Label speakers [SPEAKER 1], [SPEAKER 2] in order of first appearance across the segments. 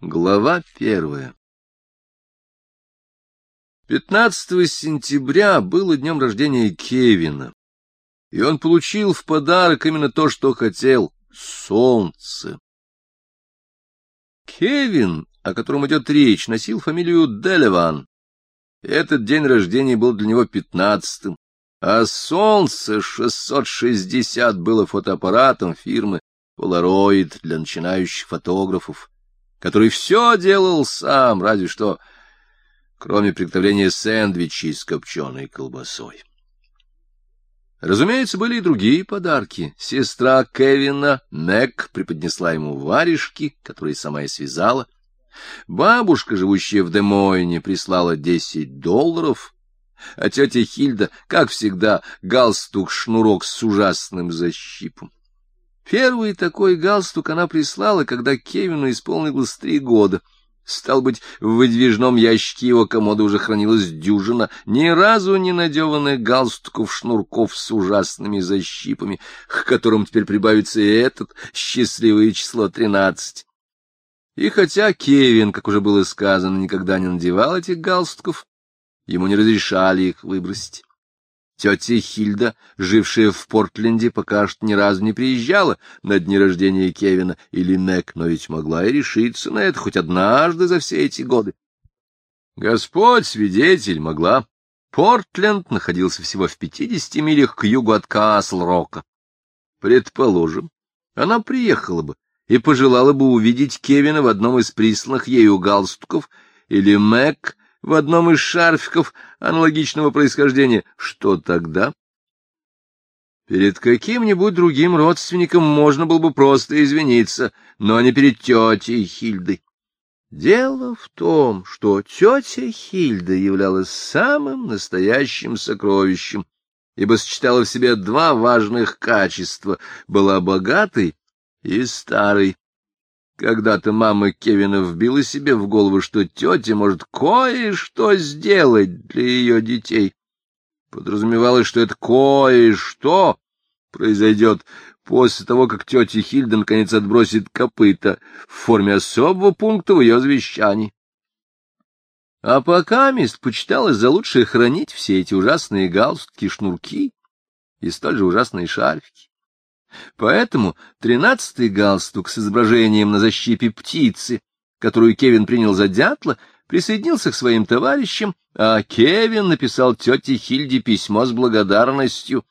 [SPEAKER 1] Глава первая 15 сентября было днем рождения Кевина, и он получил в подарок именно то, что хотел — солнце. Кевин, о котором идет речь, носил фамилию Делеван. Этот день рождения был для него пятнадцатым, а солнце 660 было фотоаппаратом фирмы Polaroid для начинающих фотографов который все делал сам, разве что кроме приготовления сэндвичей с копченой колбасой. Разумеется, были и другие подарки. Сестра Кевина, Нек, преподнесла ему варежки, которые сама и связала. Бабушка, живущая в Демойне, прислала десять долларов, а тетя Хильда, как всегда, галстук-шнурок с ужасным защипом. Первый такой галстук она прислала, когда Кевину исполнилось три года. Стал быть, в выдвижном ящике его комода уже хранилась дюжина, ни разу не надеванных галстуков шнурков с ужасными защипами, к которым теперь прибавится и этот счастливое число тринадцать. И хотя Кевин, как уже было сказано, никогда не надевал этих галстуков, ему не разрешали их выбросить. Тетя Хильда, жившая в Портленде, пока что ни разу не приезжала на дни рождения Кевина или Нек, но ведь могла и решиться на это хоть однажды за все эти годы. Господь свидетель могла. Портленд находился всего в пятидесяти милях к югу от Касл-Рока. Предположим, она приехала бы и пожелала бы увидеть Кевина в одном из присланных ею галстуков или Мэг — в одном из шарфиков аналогичного происхождения. Что тогда? Перед каким-нибудь другим родственником можно было бы просто извиниться, но не перед тетей Хильдой. Дело в том, что тетя Хильда являлась самым настоящим сокровищем, ибо сочетала в себе два важных качества — была богатой и старой. Когда-то мама Кевина вбила себе в голову, что тетя может кое-что сделать для ее детей. Подразумевалось, что это кое-что произойдет после того, как тетя Хильда наконец отбросит копыта в форме особого пункта в ее завещании. А пока мест почиталось за лучшее хранить все эти ужасные галстуки, шнурки и столь же ужасные шарфики. Поэтому тринадцатый галстук с изображением на защипе птицы, которую Кевин принял за дятла, присоединился к своим товарищам, а Кевин написал тете Хильде письмо с благодарностью.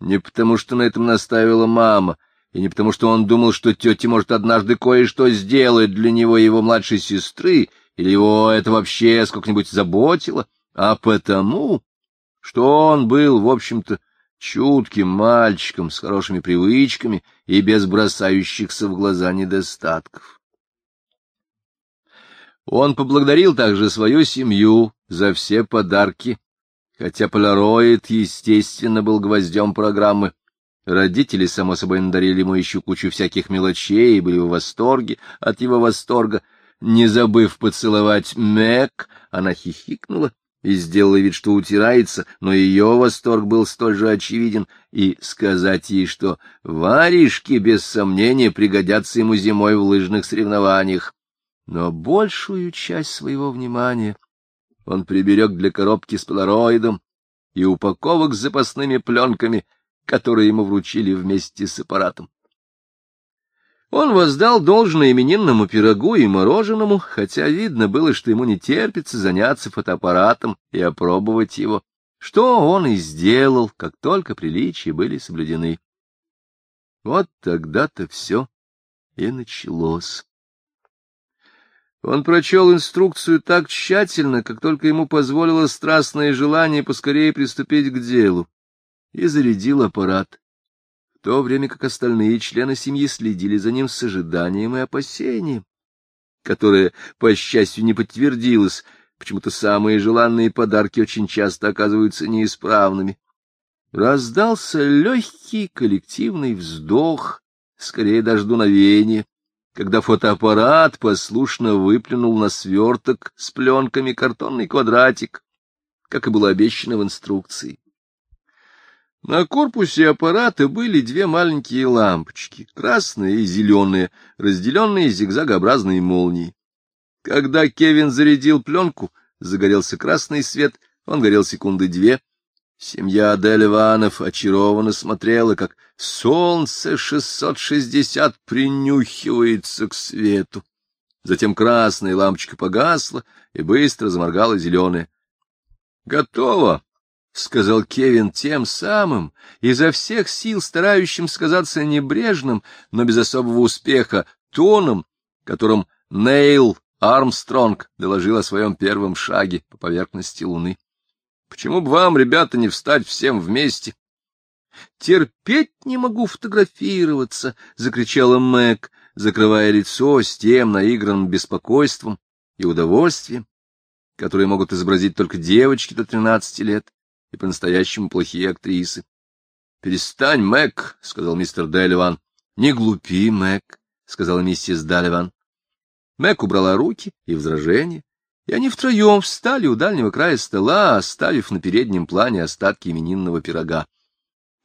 [SPEAKER 1] Не потому, что на этом настаивала мама, и не потому, что он думал, что тетя может однажды кое-что сделать для него и его младшей сестры, или его это вообще сколько-нибудь заботило, а потому, что он был, в общем-то, чутким мальчиком с хорошими привычками и без бросающихся в глаза недостатков. Он поблагодарил также свою семью за все подарки, хотя полароид, естественно, был гвоздем программы. Родители, само собой, надарили ему еще кучу всяких мелочей и были в восторге от его восторга. Не забыв поцеловать Мэг, она хихикнула и сделала вид, что утирается, но ее восторг был столь же очевиден, и сказать ей, что варежки, без сомнения, пригодятся ему зимой в лыжных соревнованиях. Но большую часть своего внимания он приберег для коробки с полароидом и упаковок с запасными пленками, которые ему вручили вместе с аппаратом. Он воздал должное именинному пирогу и мороженому, хотя видно было, что ему не терпится заняться фотоаппаратом и опробовать его, что он и сделал, как только приличия были соблюдены. Вот тогда-то все и началось. Он прочел инструкцию так тщательно, как только ему позволило страстное желание поскорее приступить к делу, и зарядил аппарат то время как остальные члены семьи следили за ним с ожиданием и опасением, которое, по счастью, не подтвердилось, почему-то самые желанные подарки очень часто оказываются неисправными. Раздался легкий коллективный вздох, скорее даже дуновение, когда фотоаппарат послушно выплюнул на сверток с пленками картонный квадратик, как и было обещано в инструкции. На корпусе аппарата были две маленькие лампочки, красные и зеленые, разделенные зигзагообразной молнией. Когда Кевин зарядил пленку, загорелся красный свет, он горел секунды две. Семья Дельванов очарованно смотрела, как солнце 660 принюхивается к свету. Затем красная лампочка погасла и быстро заморгала зеленая. — Готово! сказал Кевин тем самым, изо всех сил старающим сказаться небрежным, но без особого успеха, тоном, которым Нейл Армстронг доложил о своем первом шаге по поверхности Луны. «Почему бы вам, ребята, не встать всем вместе?» «Терпеть не могу фотографироваться!» — закричала Мэг, закрывая лицо с тем наигранным беспокойством и удовольствием, которые могут изобразить только девочки до тринадцати лет и по-настоящему плохие актрисы. — Перестань, Мэг, — сказал мистер Делливан. — Не глупи, Мэг, — сказала миссис Далливан. Мэг убрала руки и возражения, и они втроем встали у дальнего края стола, оставив на переднем плане остатки именинного пирога.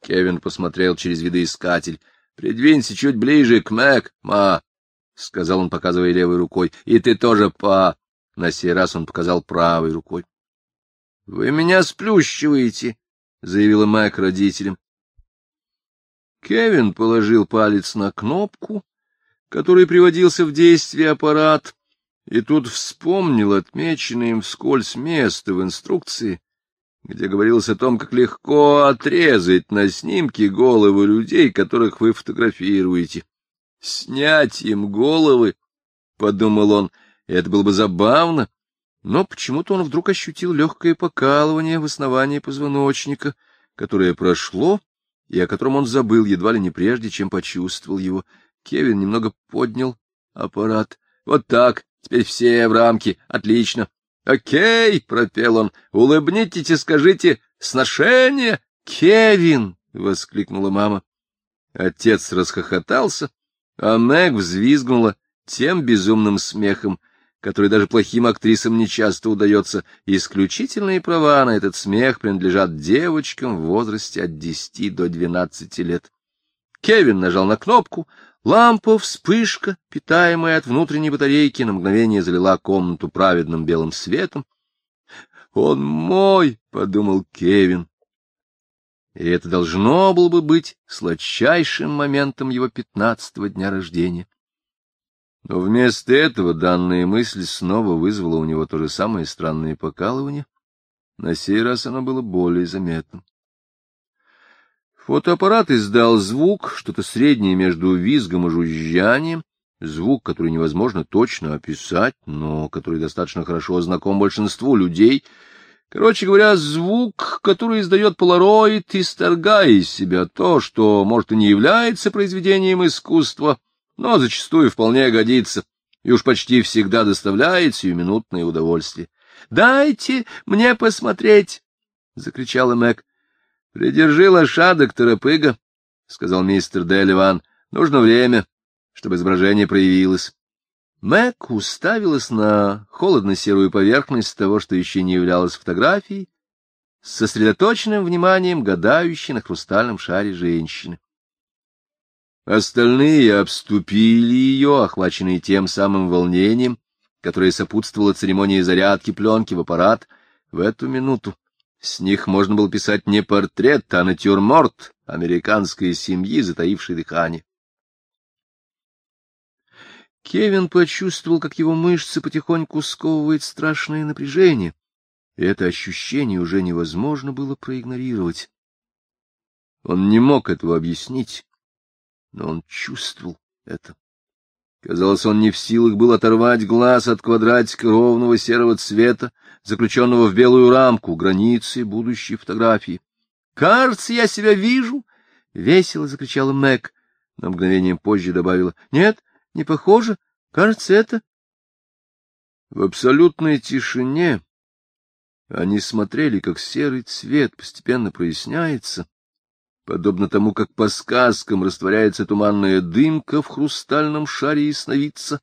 [SPEAKER 1] Кевин посмотрел через видоискатель. — Придвинься чуть ближе к Мэг, ма, — сказал он, показывая левой рукой. — И ты тоже, па. На сей раз он показал правой рукой. — Вы меня сплющиваете, — заявила Мэг родителям. Кевин положил палец на кнопку, который приводился в действие аппарат, и тут вспомнил отмеченное им вскользь место в инструкции, где говорилось о том, как легко отрезать на снимке головы людей, которых вы фотографируете. «Снять им головы!» — подумал он, — это было бы забавно но почему-то он вдруг ощутил легкое покалывание в основании позвоночника, которое прошло и о котором он забыл едва ли не прежде, чем почувствовал его. Кевин немного поднял аппарат. «Вот так, теперь все в рамке, отлично!» «Окей!» — пропел он. «Улыбнитесь и скажите «сношение!» «Кевин!» — воскликнула мама. Отец расхохотался, а Мэг взвизгнула тем безумным смехом, который даже плохим актрисам нечасто удается, исключительные права на этот смех принадлежат девочкам в возрасте от 10 до 12 лет. Кевин нажал на кнопку, лампа, вспышка, питаемая от внутренней батарейки, на мгновение залила комнату праведным белым светом. «Он мой!» — подумал Кевин. И это должно было бы быть сладчайшим моментом его пятнадцатого дня рождения. Но вместо этого данная мысль снова вызвала у него то же самое странное покалывание. На сей раз оно было более заметным. Фотоаппарат издал звук, что-то среднее между визгом и жужжанием, звук, который невозможно точно описать, но который достаточно хорошо знаком большинству людей. Короче говоря, звук, который издает полароид, исторгая из себя то, что, может, и не является произведением искусства, но зачастую вполне годится и уж почти всегда доставляет сиюминутное удовольствие. — Дайте мне посмотреть! — закричала Мэг. — Придержи лошадок, торопыга, — сказал мистер Деливан. — Нужно время, чтобы изображение проявилось. Мэг уставилась на холодно-серую поверхность того, что еще не являлось фотографией, с сосредоточенным вниманием гадающей на хрустальном шаре женщины. Остальные обступили ее, охваченные тем самым волнением, которое сопутствовало церемонии зарядки пленки в аппарат, в эту минуту. С них можно было писать не портрет, а натюрморт американской семьи, затаившей дыхание. Кевин почувствовал, как его мышцы потихоньку сковывает страшное напряжение, и это ощущение уже невозможно было проигнорировать. Он не мог этого объяснить, но он чувствовал это. Казалось, он не в силах был оторвать глаз от квадратика ровного серого цвета, заключенного в белую рамку, границы будущей фотографии. «Кажется, я себя вижу!» — весело закричала Мэг. На мгновение позже добавила. «Нет, не похоже. Кажется, это...» В абсолютной тишине они смотрели, как серый цвет постепенно проясняется, подобно тому, как по сказкам растворяется туманная дымка в хрустальном шаре и сновидца,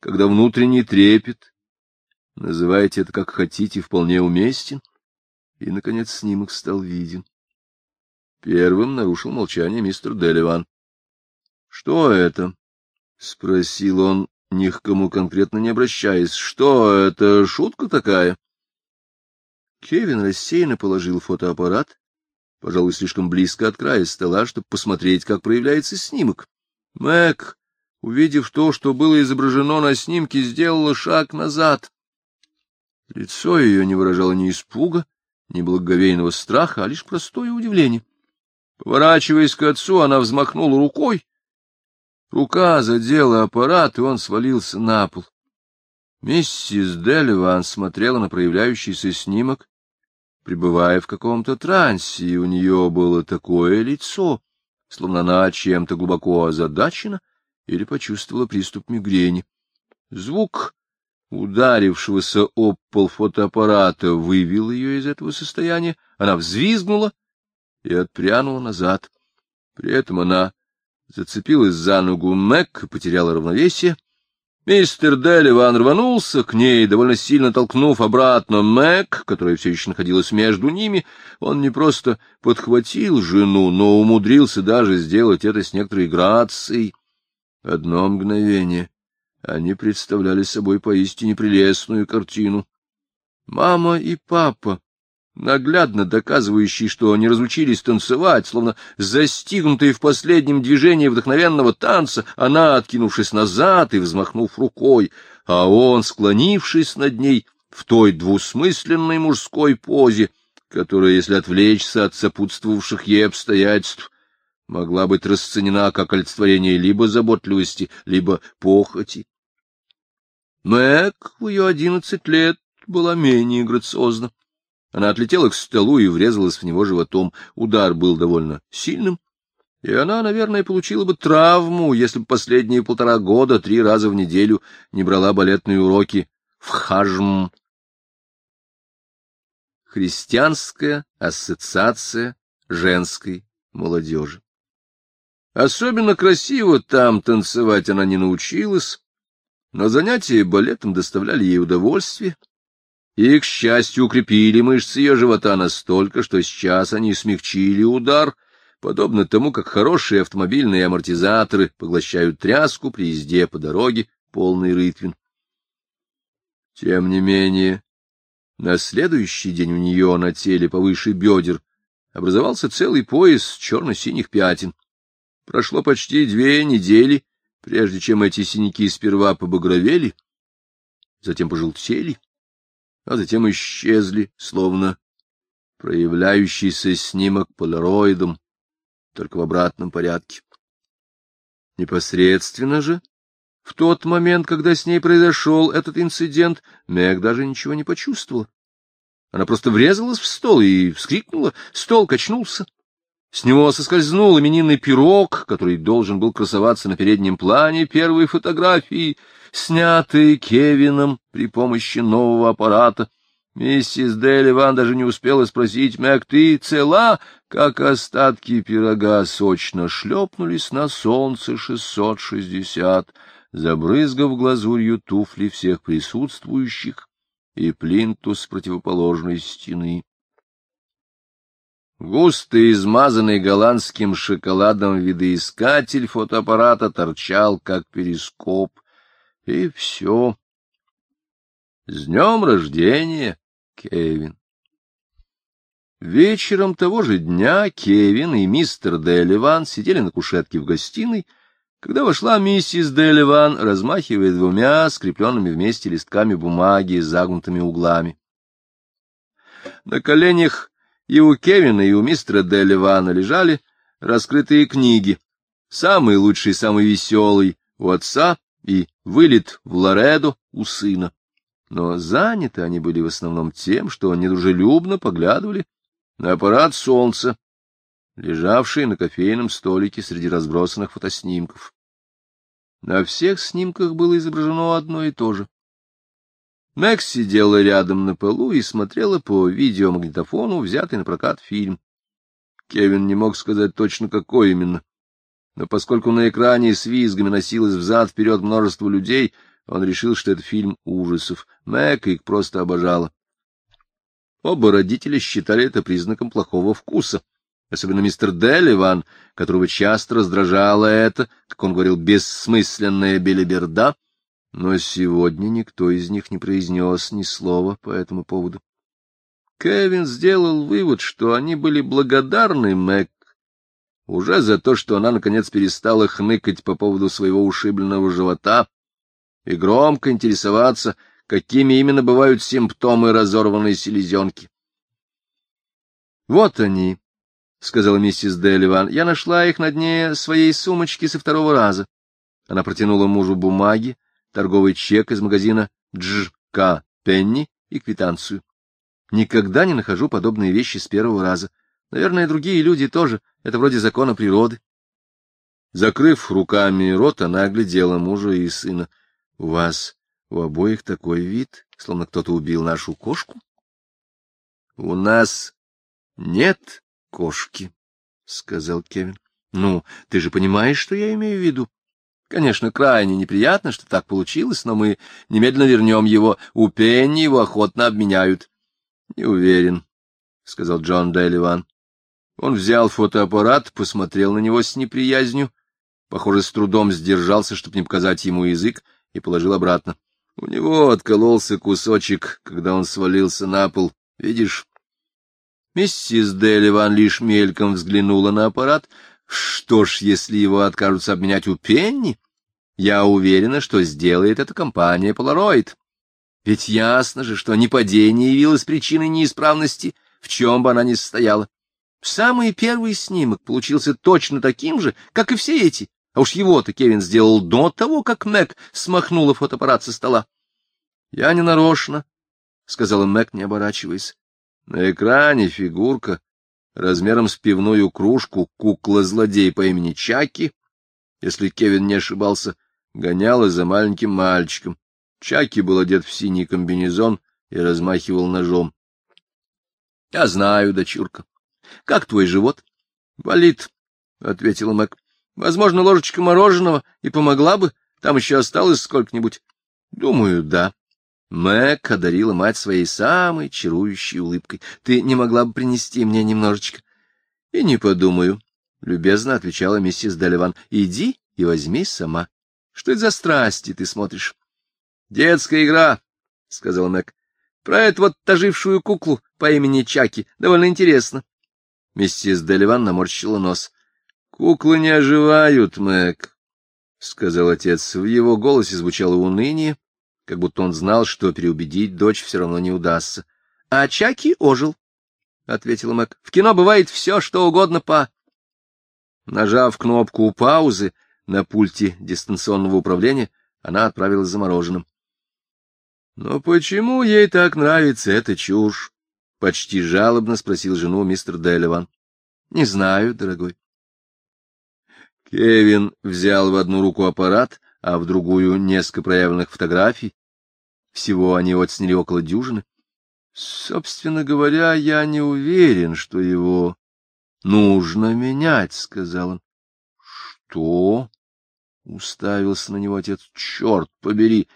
[SPEAKER 1] когда внутренний трепет, называйте это как хотите, вполне уместен, и, наконец, снимок стал виден. Первым нарушил молчание мистер Деливан. — Что это? — спросил он, ни к кому конкретно не обращаясь. — Что это? Шутка такая? Кевин рассеянно положил фотоаппарат пожалуй, слишком близко от края стола, чтобы посмотреть, как проявляется снимок. Мэг, увидев то, что было изображено на снимке, сделала шаг назад. Лицо ее не выражало ни испуга, ни благоговейного страха, а лишь простое удивление. Поворачиваясь к отцу, она взмахнула рукой. Рука задела аппарат, и он свалился на пол. Миссис Делливан смотрела на проявляющийся снимок пребывая в каком-то трансе, и у нее было такое лицо, словно она чем-то глубоко озадачена или почувствовала приступ мигрени. Звук ударившегося об пол фотоаппарата вывел ее из этого состояния. Она взвизгнула и отпрянула назад. При этом она зацепилась за ногу Мэг и потеряла равновесие. Мистер Деливан рванулся к ней, довольно сильно толкнув обратно Мэг, которая все еще находилась между ними. Он не просто подхватил жену, но умудрился даже сделать это с некоторой грацией. Одно мгновение они представляли собой поистине прелестную картину. Мама и папа наглядно доказывающий, что они разучились танцевать, словно застигнутые в последнем движении вдохновенного танца, она, откинувшись назад и взмахнув рукой, а он, склонившись над ней в той двусмысленной мужской позе, которая, если отвлечься от сопутствовавших ей обстоятельств, могла быть расценена как олицетворение либо заботливости, либо похоти. Мэг в ее одиннадцать лет была менее грациозна. Она отлетела к столу и врезалась в него животом. Удар был довольно сильным, и она, наверное, получила бы травму, если бы последние полтора года три раза в неделю не брала балетные уроки в хажм. Христианская ассоциация женской молодежи. Особенно красиво там танцевать она не научилась, но занятия балетом доставляли ей удовольствие, и, к счастью, укрепили мышцы ее живота настолько, что сейчас они смягчили удар, подобно тому, как хорошие автомобильные амортизаторы поглощают тряску при езде по дороге, полный рытвин. Тем не менее, на следующий день у нее на теле повыше бедер образовался целый пояс черно-синих пятен. Прошло почти две недели, прежде чем эти синяки сперва побагровели, затем пожелтели, а затем исчезли, словно проявляющийся снимок полароидом, только в обратном порядке. Непосредственно же, в тот момент, когда с ней произошел этот инцидент, Мэг даже ничего не почувствовала. Она просто врезалась в стол и вскрикнула, стол качнулся. С него соскользнул именинный пирог, который должен был красоваться на переднем плане первой фотографии, снятой Кевином при помощи нового аппарата. Миссис Дели Ван даже не успела спросить, «Мяк, ты цела?» Как остатки пирога сочно шлепнулись на солнце шестьсот шестьдесят, забрызгав глазурью туфли всех присутствующих и плинтус противоположной стены. Густо измазанный голландским шоколадом видоискатель фотоаппарата торчал, как перископ. И все. С днем рождения, Кевин! Вечером того же дня Кевин и мистер Делливан сидели на кушетке в гостиной, когда вошла миссис Делливан, размахивая двумя скрепленными вместе листками бумаги с загнутыми углами. На коленях и у Кевина, и у мистера Дель Вана лежали раскрытые книги. Самый лучший, самый веселый у отца и вылет в Лоредо у сына. Но заняты они были в основном тем, что недружелюбно поглядывали на аппарат солнца, лежавший на кофейном столике среди разбросанных фотоснимков. На всех снимках было изображено одно и то же Мэкс сидела рядом на полу и смотрела по видеомагнитофону, взятый на прокат фильм. Кевин не мог сказать точно, какой именно. Но поскольку на экране с визгами носилось взад-вперед множество людей, он решил, что это фильм ужасов. Мэг их просто обожала. Оба родителя считали это признаком плохого вкуса. Особенно мистер Делливан, которого часто раздражало это, как он говорил, бессмысленная белиберда — но сегодня никто из них не произнес ни слова по этому поводу. Кевин сделал вывод, что они были благодарны Мэг уже за то, что она, наконец, перестала хныкать по поводу своего ушибленного живота и громко интересоваться, какими именно бывают симптомы разорванной селезенки. — Вот они, — сказала миссис Делливан. — Я нашла их на дне своей сумочки со второго раза. Она протянула мужу бумаги, торговый чек из магазина Дж К Пенни и квитанцию. Никогда не нахожу подобные вещи с первого раза. Наверное, другие люди тоже. Это вроде закона природы. Закрыв руками рот, она оглядела мужа и сына. — У вас у обоих такой вид, словно кто-то убил нашу кошку? — У нас нет кошки, — сказал Кевин. — Ну, ты же понимаешь, что я имею в виду? Конечно, крайне неприятно, что так получилось, но мы немедленно вернем его. У Пенни его охотно обменяют. — Не уверен, — сказал Джон Делливан. Он взял фотоаппарат, посмотрел на него с неприязнью, похоже, с трудом сдержался, чтобы не показать ему язык, и положил обратно. У него откололся кусочек, когда он свалился на пол. Видишь? Миссис Делливан лишь мельком взглянула на аппарат, что ж, если его откажутся обменять у Пенни, я уверена, что сделает эта компания Polaroid. Ведь ясно же, что непадение явилось причиной неисправности, в чем бы она ни состояла. Самый первый снимок получился точно таким же, как и все эти. А уж его-то Кевин сделал до того, как Мэг смахнула фотоаппарат со стола. — Я не нарочно, — сказала Мэг, не оборачиваясь. На экране фигурка размером с пивную кружку кукла-злодей по имени Чаки, если Кевин не ошибался, гоняла за маленьким мальчиком. Чаки был одет в синий комбинезон и размахивал ножом. — Я знаю, дочурка. Как твой живот? — Болит, — ответила Мэг. — Возможно, ложечка мороженого и помогла бы. Там еще осталось сколько-нибудь. — Думаю, да. Мэг одарила мать своей самой чарующей улыбкой. «Ты не могла бы принести мне немножечко?» «И не подумаю», — любезно отвечала миссис Далливан. «Иди и возьми сама. Что это за страсти ты смотришь?» «Детская игра», — сказал Мэг. «Про эту вот тожившую куклу по имени Чаки. Довольно интересно». Миссис Далливан наморщила нос. «Куклы не оживают, Мэг», — сказал отец. В его голосе звучало уныние как будто он знал, что переубедить дочь все равно не удастся. — А Чаки ожил, — ответила Мэг. — В кино бывает все, что угодно, па. Нажав кнопку паузы на пульте дистанционного управления, она отправилась за мороженым. — Но почему ей так нравится эта чушь? — почти жалобно спросил жену мистер Делливан. — Не знаю, дорогой. Кевин взял в одну руку аппарат, а в другую — несколько проявленных фотографий. Всего они отсняли около дюжины. Собственно говоря, я не уверен, что его нужно менять, — сказал он. — Что? — уставился на него отец. — Черт побери!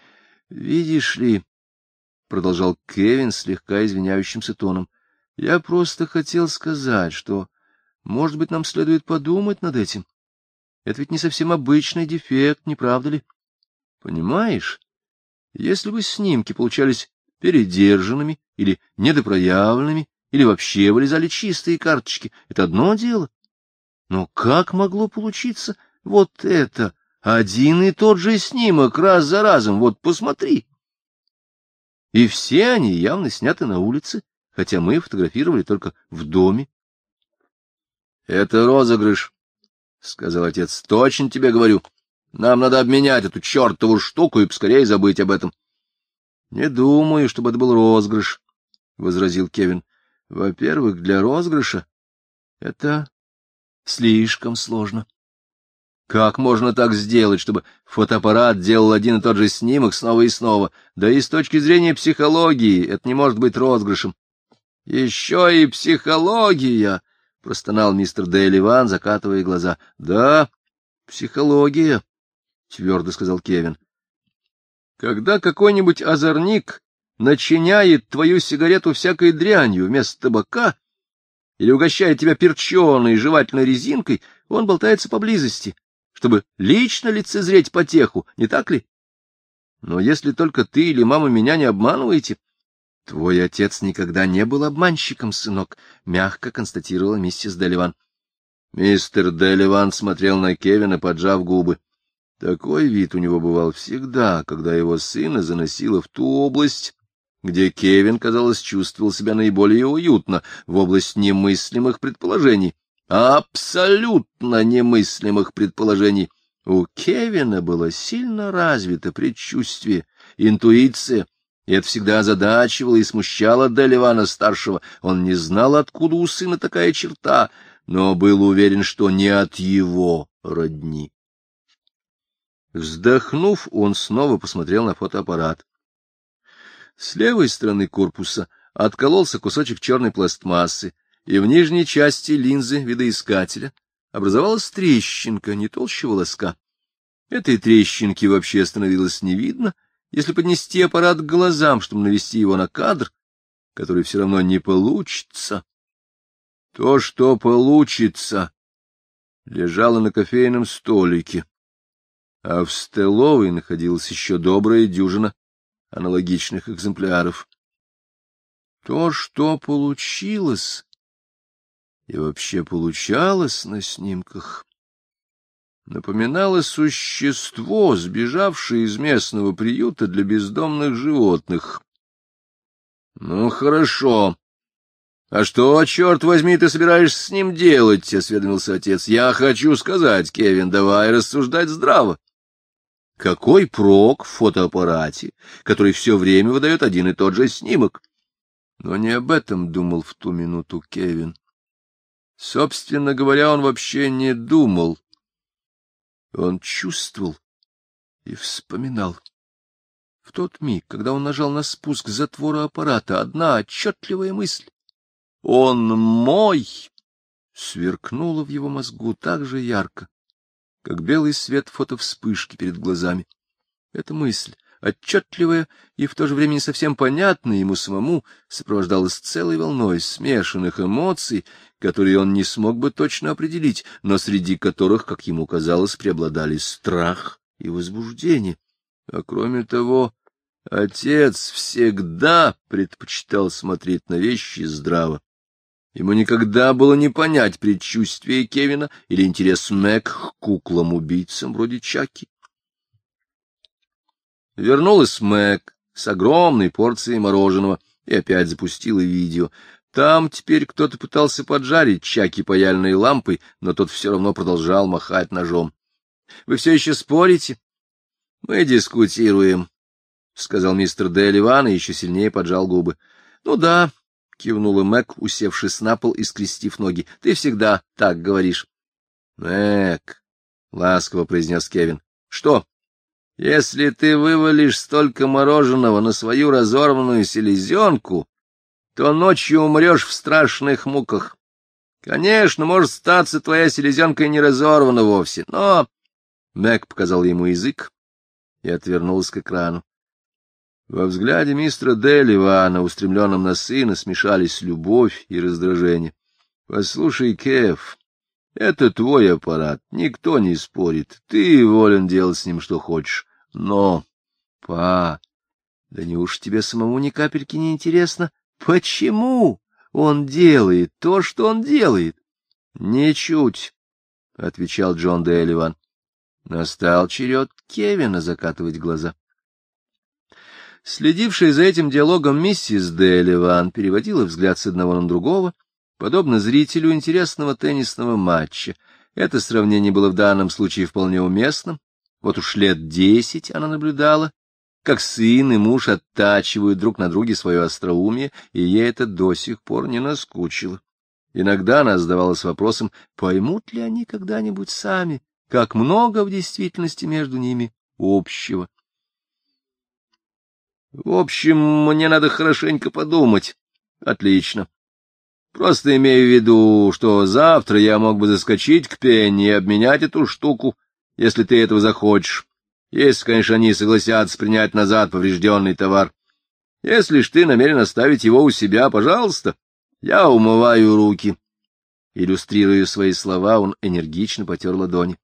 [SPEAKER 1] Видишь ли, — продолжал Кевин слегка извиняющимся тоном, — я просто хотел сказать, что, может быть, нам следует подумать над этим. — это ведь не совсем обычный дефект, не правда ли? Понимаешь, если бы снимки получались передержанными или недопроявленными, или вообще вылезали чистые карточки, это одно дело. Но как могло получиться вот это? Один и тот же снимок раз за разом, вот посмотри. И все они явно сняты на улице, хотя мы фотографировали только в доме. — Это розыгрыш, сказал отец. — Точно тебе говорю. Нам надо обменять эту чертову штуку и поскорее забыть об этом. — Не думаю, чтобы это был розыгрыш, — возразил Кевин. — Во-первых, для розыгрыша это слишком сложно. Как можно так сделать, чтобы фотоаппарат делал один и тот же снимок снова и снова? Да и с точки зрения психологии это не может быть розыгрышем. — Еще и психология! простонал мистер Дейливан, закатывая глаза. — Да, психология, — твердо сказал Кевин. — Когда какой-нибудь озорник начиняет твою сигарету всякой дрянью вместо табака или угощает тебя перченой жевательной резинкой, он болтается поблизости, чтобы лично лицезреть потеху, не так ли? Но если только ты или мама меня не обманываете, Твой отец никогда не был обманщиком, сынок, мягко констатировала миссис Деливан. Мистер Деливан смотрел на Кевина, поджав губы. Такой вид у него бывал всегда, когда его сына заносило в ту область, где Кевин, казалось, чувствовал себя наиболее уютно, в область немыслимых предположений, абсолютно немыслимых предположений. У Кевина было сильно развито предчувствие, интуиция — и это всегда озадачивало и смущало Деливана-старшего. Он не знал, откуда у сына такая черта, но был уверен, что не от его родни. Вздохнув, он снова посмотрел на фотоаппарат. С левой стороны корпуса откололся кусочек черной пластмассы, и в нижней части линзы видоискателя образовалась трещинка не толще волоска. Этой трещинки вообще становилось не видно — если поднести аппарат к глазам, чтобы навести его на кадр, который все равно не получится, то, что получится, лежало на кофейном столике, а в столовой находилась еще добрая дюжина аналогичных экземпляров. То, что получилось и вообще получалось на снимках, Напоминало существо, сбежавшее из местного приюта для бездомных животных. — Ну, хорошо. — А что, черт возьми, ты собираешься с ним делать? — осведомился отец. — Я хочу сказать, Кевин, давай рассуждать здраво. — Какой прок в фотоаппарате, который все время выдает один и тот же снимок? Но не об этом думал в ту минуту Кевин. Собственно говоря, он вообще не думал он чувствовал и вспоминал. В тот миг, когда он нажал на спуск затвора аппарата, одна отчетливая мысль — «Он мой!» — сверкнула в его мозгу так же ярко, как белый свет фотовспышки перед глазами. Эта мысль, отчетливая и в то же время не совсем понятная ему самому, сопровождалась целой волной смешанных эмоций которые он не смог бы точно определить, но среди которых, как ему казалось, преобладали страх и возбуждение. А кроме того, отец всегда предпочитал смотреть на вещи здраво. Ему никогда было не понять предчувствие Кевина или интерес Мэг к куклам-убийцам вроде Чаки. Вернулась Мэг с огромной порцией мороженого и опять запустила видео. Там теперь кто-то пытался поджарить чаки паяльной лампой, но тот все равно продолжал махать ножом. — Вы все еще спорите? — Мы дискутируем, — сказал мистер Деливан и еще сильнее поджал губы. — Ну да, — кивнула Мэг, усевшись на пол и скрестив ноги. — Ты всегда так говоришь. — Мэг, — ласково произнес Кевин. — Что? — Если ты вывалишь столько мороженого на свою разорванную селезенку, то ночью умрешь в страшных муках. Конечно, может статься твоя селезенка и не разорвана вовсе, но... Мэг показал ему язык и отвернулась к экрану. Во взгляде мистера Дели Вана, устремленном на сына, смешались любовь и раздражение. — Послушай, Кеф, это твой аппарат, никто не спорит, ты волен делать с ним что хочешь. Но, па, да неуж тебе самому ни капельки не интересно, Почему он делает то, что он делает? — Ничуть, — отвечал Джон Делливан. Настал черед Кевина закатывать глаза. Следившая за этим диалогом миссис Делливан переводила взгляд с одного на другого, подобно зрителю интересного теннисного матча. Это сравнение было в данном случае вполне уместным. Вот уж лет десять она наблюдала как сын и муж оттачивают друг на друге свое остроумие, и ей это до сих пор не наскучило. Иногда она задавалась вопросом, поймут ли они когда-нибудь сами, как много в действительности между ними общего. В общем, мне надо хорошенько подумать. Отлично. Просто имею в виду, что завтра я мог бы заскочить к Пенни и обменять эту штуку, если ты этого захочешь. Если, конечно, они согласятся принять назад поврежденный товар. Если ж ты намерен оставить его у себя, пожалуйста, я умываю руки. Иллюстрируя свои слова, он энергично потер ладони.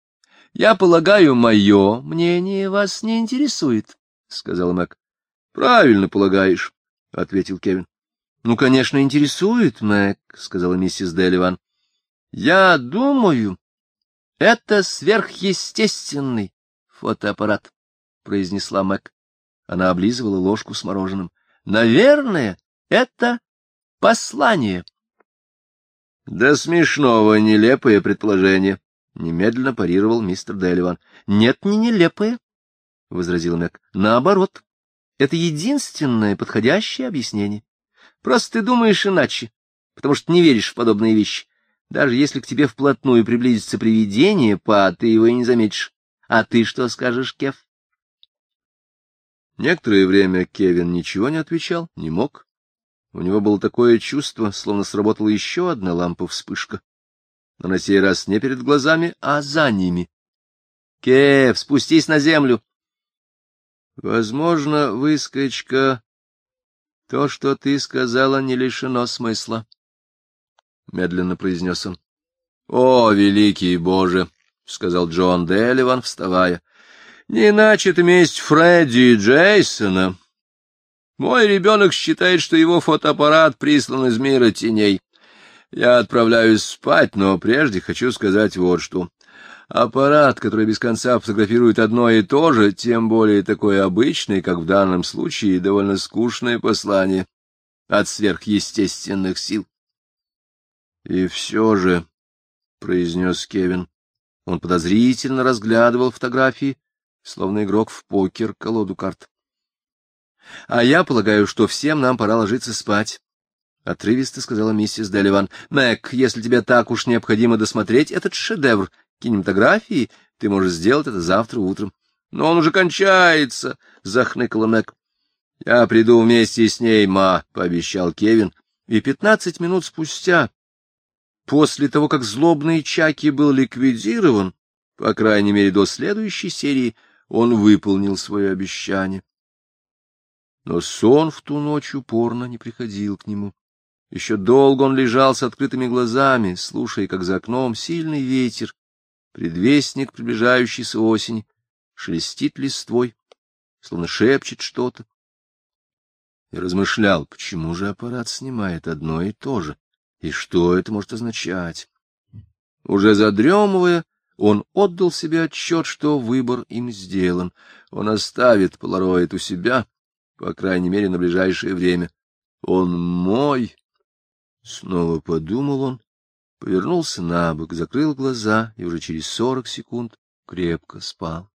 [SPEAKER 1] — Я полагаю, мое мнение вас не интересует, — сказал Мэг. — Правильно полагаешь, — ответил Кевин. — Ну, конечно, интересует, Мэг, — сказала миссис Делливан. — Я думаю, это сверхъестественный, фотоаппарат, — произнесла Мэг. Она облизывала ложку с мороженым. — Наверное, это послание. — Да смешного, нелепое предположение, — немедленно парировал мистер Делливан. — Нет, не нелепое, — Возразил Мэг. — Наоборот, это единственное подходящее объяснение. Просто ты думаешь иначе, потому что не веришь в подобные вещи. Даже если к тебе вплотную приблизится привидение, па, ты его и не заметишь. А ты что скажешь, Кев? Некоторое время Кевин ничего не отвечал, не мог. У него было такое чувство, словно сработала еще одна лампа-вспышка. Но на сей раз не перед глазами, а за ними. — Кев, спустись на землю! — Возможно, выскочка, то, что ты сказала, не лишено смысла, — медленно произнес он. — О, великий Боже! — сказал Джон Делливан, вставая. — Не иначе это месть Фредди и Джейсона. Мой ребенок считает, что его фотоаппарат прислан из мира теней. Я отправляюсь спать, но прежде хочу сказать вот что. Аппарат, который без конца фотографирует одно и то же, тем более такое обычное, как в данном случае, довольно скучное послание от сверхъестественных сил. — И все же, — произнес Кевин, он подозрительно разглядывал фотографии, словно игрок в покер колоду карт. — А я полагаю, что всем нам пора ложиться спать. — отрывисто сказала миссис Делливан. — Мэг, если тебе так уж необходимо досмотреть этот шедевр кинематографии, ты можешь сделать это завтра утром. — Но он уже кончается! — захныкала Мэг. — Я приду вместе с ней, ма, — пообещал Кевин. И пятнадцать минут спустя после того, как злобный Чаки был ликвидирован, по крайней мере, до следующей серии, он выполнил свое обещание. Но сон в ту ночь упорно не приходил к нему. Еще долго он лежал с открытыми глазами, слушая, как за окном сильный ветер, предвестник приближающейся осени, шелестит листвой, словно шепчет что-то. И размышлял, почему же аппарат снимает одно и то же. И что это может означать? Уже задремывая, он отдал себе отчет, что выбор им сделан. Он оставит полароид у себя, по крайней мере, на ближайшее время. Он мой! Снова подумал он, повернулся на бок, закрыл глаза и уже через сорок секунд крепко спал.